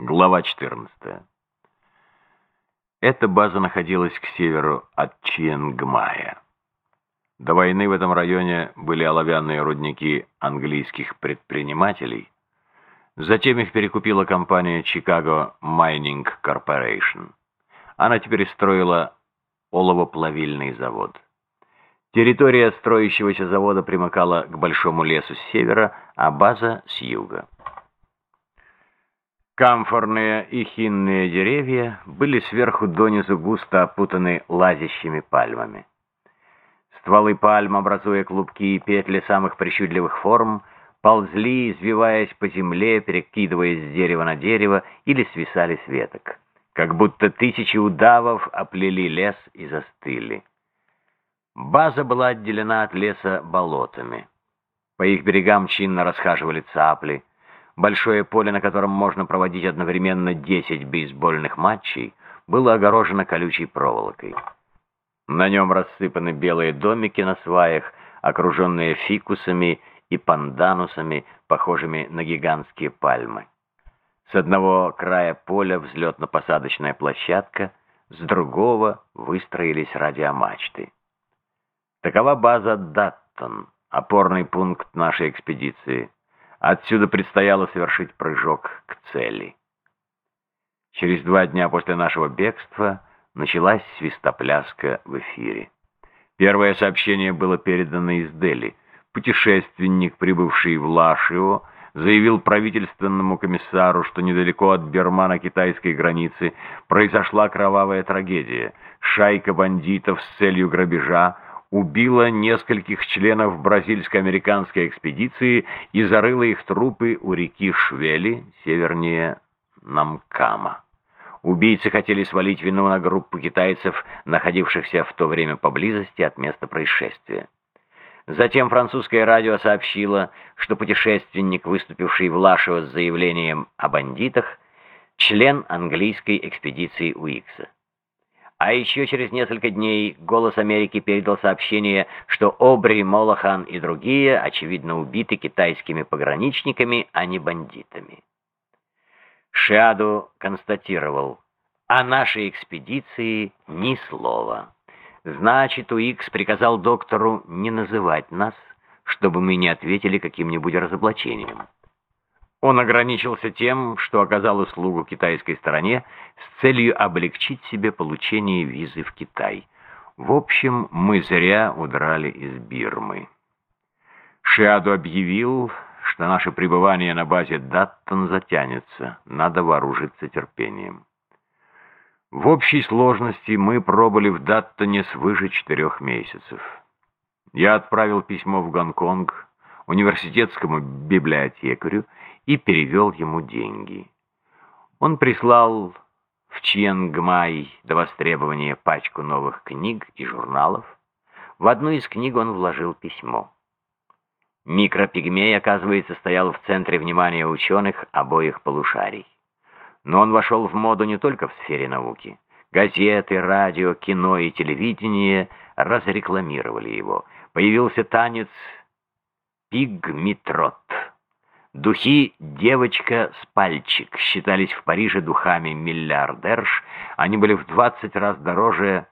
Глава 14. Эта база находилась к северу от Чиенгмая. До войны в этом районе были оловянные рудники английских предпринимателей. Затем их перекупила компания Chicago Mining Corporation. Она теперь строила оловоплавильный завод. Территория строящегося завода примыкала к большому лесу с севера, а база с юга. Камфорные и хинные деревья были сверху донизу густо опутаны лазящими пальмами. Стволы пальм, образуя клубки и петли самых причудливых форм, ползли, извиваясь по земле, перекидываясь с дерева на дерево или свисали с веток, как будто тысячи удавов оплели лес и застыли. База была отделена от леса болотами. По их берегам чинно расхаживали цапли, Большое поле, на котором можно проводить одновременно 10 бейсбольных матчей, было огорожено колючей проволокой. На нем рассыпаны белые домики на сваях, окруженные фикусами и панданусами, похожими на гигантские пальмы. С одного края поля взлетно-посадочная площадка, с другого выстроились радиомачты. Такова база Даттон, опорный пункт нашей экспедиции. Отсюда предстояло совершить прыжок к цели. Через два дня после нашего бегства началась свистопляска в эфире. Первое сообщение было передано из Дели. Путешественник, прибывший в Лашио, заявил правительственному комиссару, что недалеко от Бермана-китайской границы произошла кровавая трагедия. Шайка бандитов с целью грабежа убила нескольких членов бразильско-американской экспедиции и зарыла их трупы у реки Швели, севернее Намкама. Убийцы хотели свалить вину на группу китайцев, находившихся в то время поблизости от места происшествия. Затем французское радио сообщило, что путешественник, выступивший в Лашево с заявлением о бандитах, член английской экспедиции Уикса. А еще через несколько дней «Голос Америки» передал сообщение, что Обри, Молохан и другие, очевидно, убиты китайскими пограничниками, а не бандитами. Шиаду констатировал, о нашей экспедиции ни слова. Значит, Уикс приказал доктору не называть нас, чтобы мы не ответили каким-нибудь разоблачением. Он ограничился тем, что оказал услугу китайской стороне с целью облегчить себе получение визы в Китай. В общем, мы зря удрали из Бирмы. Шиаду объявил, что наше пребывание на базе Даттон затянется, надо вооружиться терпением. В общей сложности мы пробыли в Даттоне свыше четырех месяцев. Я отправил письмо в Гонконг, университетскому библиотекарю и перевел ему деньги. Он прислал в Чьенгмай до востребования пачку новых книг и журналов. В одну из книг он вложил письмо. Микропигмей, оказывается, стоял в центре внимания ученых обоих полушарий. Но он вошел в моду не только в сфере науки. Газеты, радио, кино и телевидение разрекламировали его. Появился танец «Пигмитрот». Духи «Девочка с пальчик» считались в Париже духами миллиардерш, они были в 20 раз дороже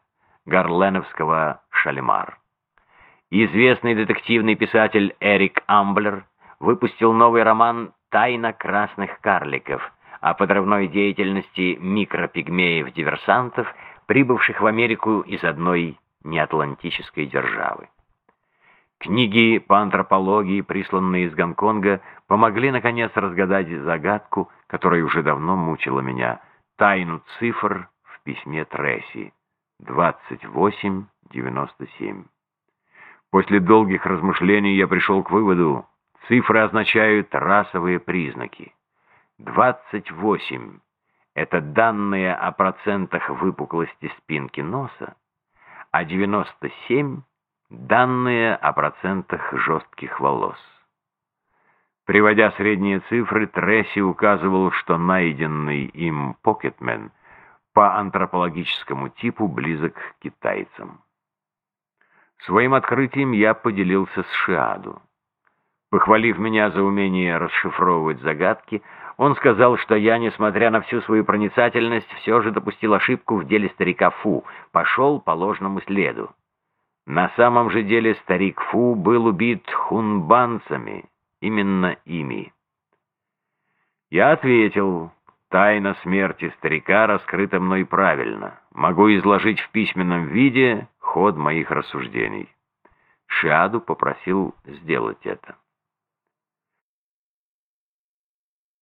гарленовского «Шалемар». Известный детективный писатель Эрик Амблер выпустил новый роман «Тайна красных карликов» о подрывной деятельности микропигмеев-диверсантов, прибывших в Америку из одной неатлантической державы. Книги по антропологии, присланные из Гонконга, помогли, наконец, разгадать загадку, которая уже давно мучила меня. Тайну цифр в письме Тресси. 2897. После долгих размышлений я пришел к выводу, цифры означают расовые признаки. 28 — это данные о процентах выпуклости спинки носа, а 97 — Данные о процентах жестких волос. Приводя средние цифры, Тресси указывал, что найденный им Покетмен по антропологическому типу близок к китайцам. Своим открытием я поделился с Шиаду. Похвалив меня за умение расшифровывать загадки, Он сказал, что я, несмотря на всю свою проницательность, все же допустил ошибку в деле старика Фу, пошел по ложному следу. На самом же деле старик Фу был убит хунбанцами, именно ими. Я ответил, тайна смерти старика раскрыта мной правильно. Могу изложить в письменном виде ход моих рассуждений. Шиаду попросил сделать это.